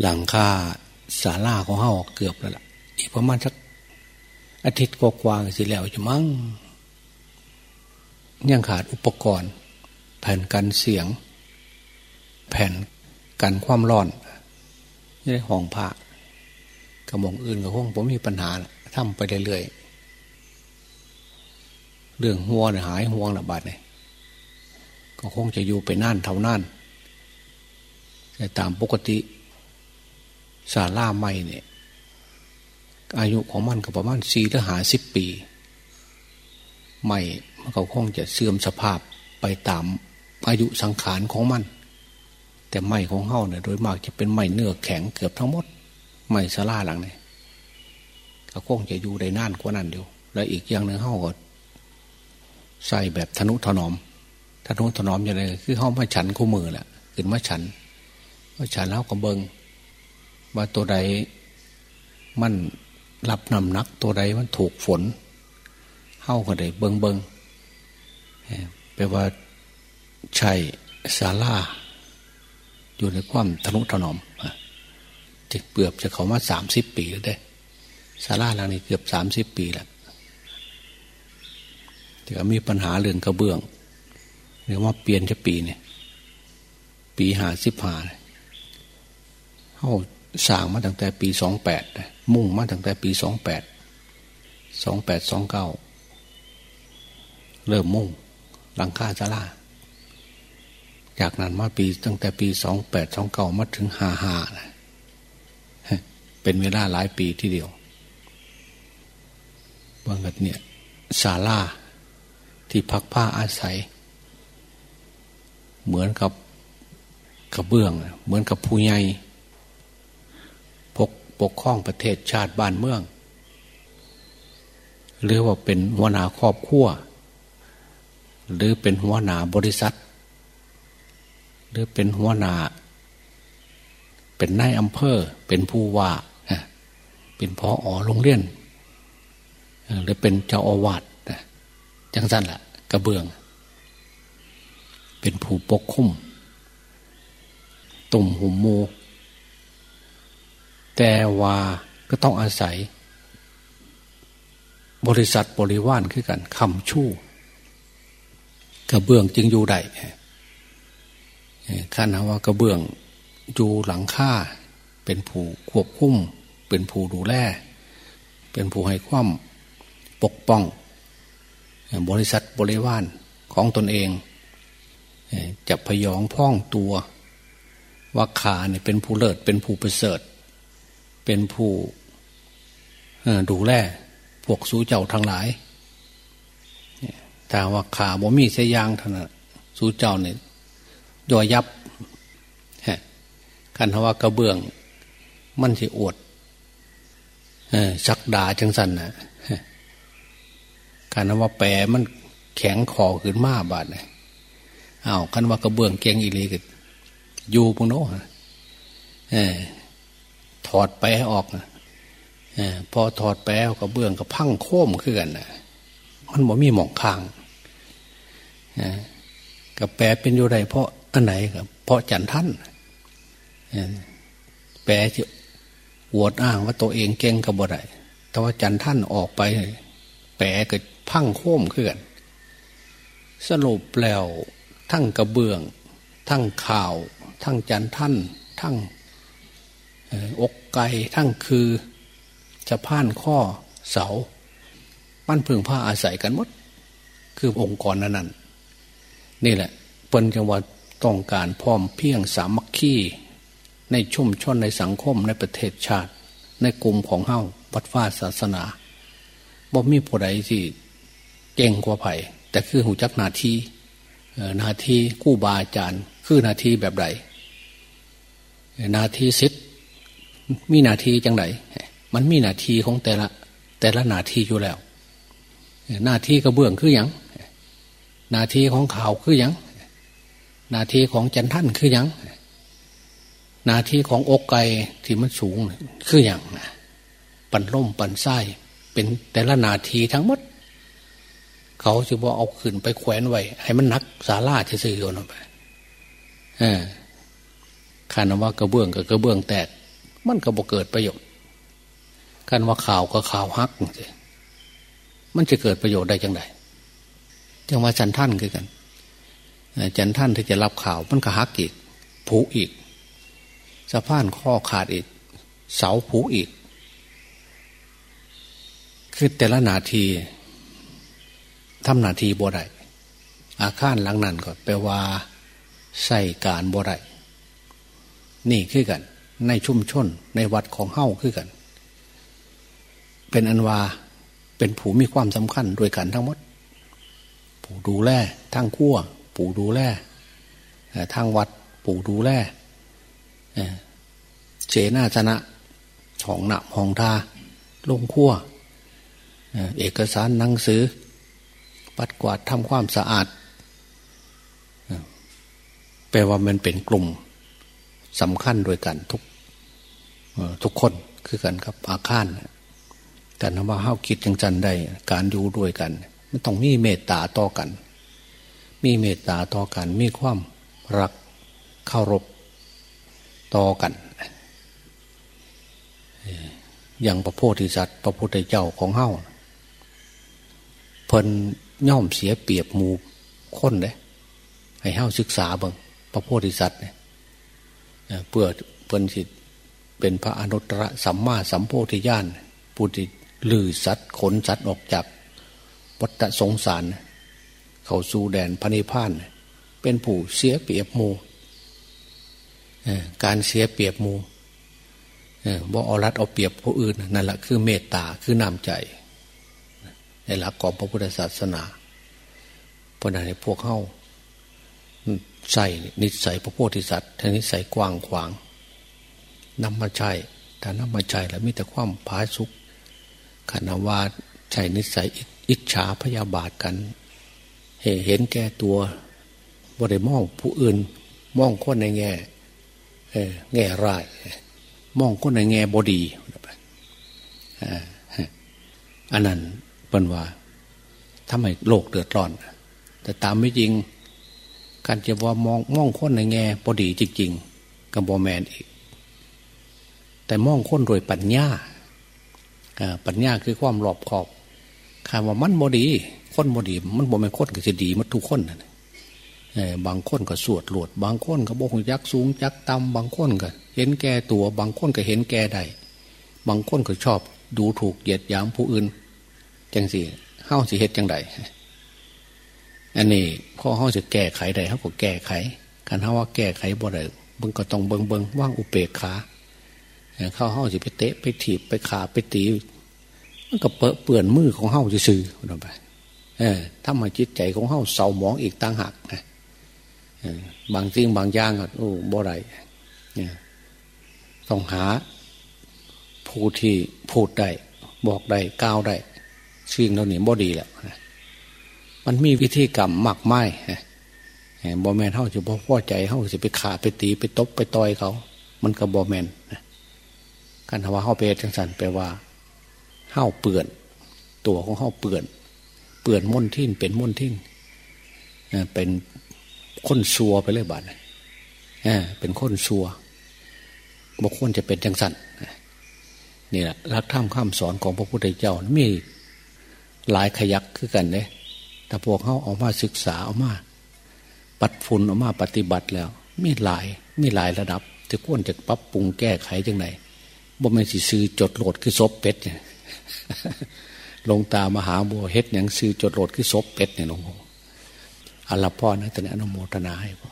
หลังคาศาลาของเฮาเกือบแล้วล่ะ อีกประมาณสักอาทิตย์กว่าๆสิแล้วจะมั้งยังขาดอุปกรณ์ แผ่นกันเสียง แผ่นกันความร้อนนี่ได้ห้องผ้ากระมงอื่นกับห้องผมมีปัญหาทำไปเรื่อยๆเรื่องหัวหายห่วงระบาดเนี่ยก็คงจะอยู่ไปนั่นเท่านั่นแต่ตามปกติ ศาลาไม่เนี่ย อายุของมันก็ประมาณสี่หรือหาสิบปีไม่มันก็คงจะเสื่อมสภาพไปตามอายุสังขารของมัน แต่ไม้ของเฮาเนี่ยโดยมากจะเป็นไม้เนื้อแข็งเกือบทั้งหมดไม้สลาหลังเนี่ยก็คงจะอยู่ได้นานกว่านั้นเดียว แล้วอีกอย่างหนึ่งเฮาก็ใส่แบบทนุถนอมทนุถนอมอย่างไรคือเฮามาฉันคู่มือแหละขึ้นมาฉันมาฉันแล้วก็เบิง ว่าตัวใดมันรับนำนักตัวใดมันถูกฝนเข้าก็ได้เบิงเบิงแปลว่าใช่สาลาอยู่ในความทนุถนอมจะเกือบจะเขามาสามสิบปีแล้วได้สาลาหลังนี้เกือบสามสิบปีแล้วแต่ก็มีปัญหาเรื่องกระเบื้องเรียกว่าเปลี่ยนจะปีเนี่ย ปีหาสิบหาเข้า สร้างมาตั้งแต่ปีสองแปดมุ่งมาตั้งแต่ปีสองแปดสองแปดสองเก้าเริ่มมุ่งหลังคาจาราจากนั้นมาปีตั้งแต่ปีสองแปดสองเก้ามาถึงห้าห้าเป็นเวลาหลายปีที่เดียวบางแบบเนี่ยศาลาที่พักผ้าอาศัย เหมือนกับกระเบื้อง เหมือนกับผู้ใหญ่ ปกครองประเทศชาติบ้านเมือง หรือว่าเป็นหัวหน้าครอบครัว หรือเป็นหัวหน้าบริษัท หรือเป็นหัวหน้าเป็นนายอำเภอ เป็นผู้ว่าเป็นพออโรงเรียน หรือเป็นเจ้าอาวาสจังสั้นละกระเบื้อง เป็นผู้ปกคุ้มตุ่มหุมมู แต่ว่าก็ต้องอาศัย บริษัทบริวารคือกันคำชู้กระเบื้องจึงอยู่ได้ขั้นว่ากระเบื้องอยู่หลังค่าเป็นผู้ควบคุม เป็นผู้ดูแล เป็นผู้ให้ความปกป้อง บริษัทบริวารของตนเอง จะพยองพ้องตัวว่าขาเนี่ยเป็นผู้เลิศเป็นผู้ประเสริฐ เป็นผู้ดูแลพวกสู้เจ้าทั้งหลายถ้าว่าขาบ่มีเสยางท่านสู้เจ้าเนี่ยย่อยับคันว่ากระเบื้อง มันสิอวดชักดาจังสันนะคันว่าแปรมันแข็งคอขึ้นมาบาดเนี่ยอ้าวคันว่ากระเบื้องเกียงอีลีก็อยู่ปุ่นโน้ ถอดไปให้ออกนะพอถอดแปลกับเบื้องกับพังโค้มขึ้นนะมันบ่มีหมองคางกับแปลเป็นอยู่ใดเพราะอันไหนครับเพราะจันท่านแปลจะอวดอ้างว่าตัวเองเก่งกับบ่ได้แต่ว่าจันท่านออกไป แปลก็พังโค้มขึ้นสรุปแล้วทั้งกระเบื้อง ทั้งข่าว ทั้งจันท่าน ทั้ง อกไก่ทั้งคือจะพ่านข้อเสาปั้นพึ่งผ้าอาศัยกันหมด คือองค์กรนั้นนนี่แหละเปิ้นจังหวัดต้องการพร้อมเพียงสามัคคีในชุ่มชนในสังคมในประเทศชาติ ในกลุ่มของเฮ้าวัดฟ้าศาสนาบ่มีผู้ใดที่เก่งกว่าไผ่แต่คือหูจักนาทีนาทีกู้บาอาจารย์ คือนาทีแบบใดนาทีสิทธิ มีนาทีจังไหนมันมีนาทีของแต่ละ แต่ละนาทีอยู่แล้ว หน้าที่กระเบื้องคืออย่างนาที่ของข่าวคืออย่างนาที่ของจันท่านคืออย่างนาที่ของอกไก่ที่มันสูงคืออย่างปั่นล่มปั่นไส้เป็นแต่ละนาทีทั้งหมด เขาจะบอกเอาขึ้นไปแขวนไว้ ให้มันนักสาลาจะซื้อโยนไปเออขานว่ากระเบื้องกับกระเบื้องแตก มันก็บ่เกิดประโยชน์กันว่าข่าวก็ข่าวฮักสิมันจะเกิดประโยชน์ได้จังไดจังว่าจันท่านคือกันจันท่านที่จะรับข่าว มันก็ฮักอีกผุอีกสะพานข้อขาดอีก เสาผุอีก คือแต่ละนาทีทำนาทีบัวได้อาคารหลังนั้นก็แปลว่าใส่การบัวได้นี่คือกัน ในชุมชนในวัดของเฮ้าคือกัน เป็นอันว่าเป็นผู้มีความสำคัญด้วยกันทั้งหมด ผู้ดูแลทางขั้วผู้ดูแลทางวัดผู้ดูแลเจนาชนะของหนับของทาลงขั้วเอกสารหนังสือ ปัดกวาดทำความสะอาด แปลว่ามันเป็นกลุ่มสำคัญด้วยกันทุก ทุกคนคือกันครับอาคารแต่นว่าเฮาคิดยังจันได้การอยู่ด้วยกัน มันต้องมีเมตตาต่อกัน มีเมตตาต่อกัน มีความรักเคารพต่อกันอย่างพระโพธิสัตว์พระพุทธเจ้าของเฮาเพิ่นย่อมเสียเปรียบหมู่คนเลยให้เฮาศึกษาบ้างพระโพธิสัตว์เนี่ยเพื่อเพิ่นสิ เป็นพระอนุตตรสัมมาสัมโพธิญาณผู้ที่ลือสัตว์ขนสัตว์ออกจากวัฏสงสาร เขาสู่แดนพระนิพพาน เป็นผู้เสียเปียบมูการเสียเปียบมูบ่เอารัดเอาเปรียบผู้อื่นนั่นแหละคือเมตตาคือนำใจ ในหลักของพระพุทธศาสนาเพราะนั้นพวกเข้าใส่นิสัยพระโพธิสัตว์ท่านิสัยกว้างขวาง นำมาใช้แต่นำมาใช้แล้วมีแต่ความผาสุกขณะว่าใช้นิสัยอิจฉาพยาบาทกันเห็นแก่ตัวบ่ได้มองผู้อื่นมองคนในแง่แง่ร้ายมองคนในแง่บดีอันนั้นเป็นว่าทำให้โลกเดือดร้อน แต่ตามไม่จริง การจะว่ามองมองคนในแง่บดีจริงๆกับบอแมนอีก แต่มองคนโดยปัญญาปัญญาคือความรอบขอบคำว่ามันบดีคนบดี มันบอแมนคนก็จะดีมันทุกคนนะบางคนก็สวดหลวด บางคนก็บอกยักสูงยักต่ำบางคนก็เห็นแก่ตัว บางคนก็เห็นแก่ใดบางคนก็ชอบดูถูกเหยียดหยามผู้อื่นจังสิเฮ้าสิเหตุจังใดอันนี้พ่อเขาจะแก้ไขได้เขาก็แก้ไขการเขาว่าแก้ไขบ่ได้เบิ่งก็ต้องเบิงเบิงว่างอุเปกขา เข้าเขาจะไปเตะไปถีบไปขาไปตีมันก็เปื้อเปื่อนมือของเขาจะซื้อลงไปเออถ้ามาจิตใจของเขาเศร้าหมองอีกต่างหากนะบางสิ่งบางอย่างก็โอ้บ่ไรเนี่ยต้องหาผู้ที่พูดได้บอกได้ก้าวได้สิ่งเหล่านี้บ่ดีแหละมันมีวิธีกรรมมากมายบอแมนเท่าจะบ่พอใจเท่าจะไปขาไปตีไปตบไปต่อยเขา มันก็บอแมน การทว่าเ้าเปรจังสันแปลว่าเ้าเปื่อน ตัวของเ้าเปื่อน เปื่อนม่นทิ่นเป็นม่นทิ่นเป็นค้นซัวไปเลยบาดเป็นค้นซัวบกคนจะเป็นจังสันนี่แหละรักธรรมข้ามสอนของพระพุทธเจ้ามีหลายขยักคือกันเนี่ยแต่พวกเขาออกมาศึกษาออกมา ปัดฝุ่นออกมาปฏิบัติแล้ว มีหลายมีหลายระดับจะควรจะปรับปรุงแก้ไขจังไหน บ่แม่นสิซื้อจดโหลดคือซบเป็ดเนี่ยลงตามหาบัวเฮ็ดอย่างซื้อจดโหลดคือซบเป็ดเนี่ยหลวงพ่ออัลลอฮ์พ่อนะแต่อนุโมทนาให้พ่อ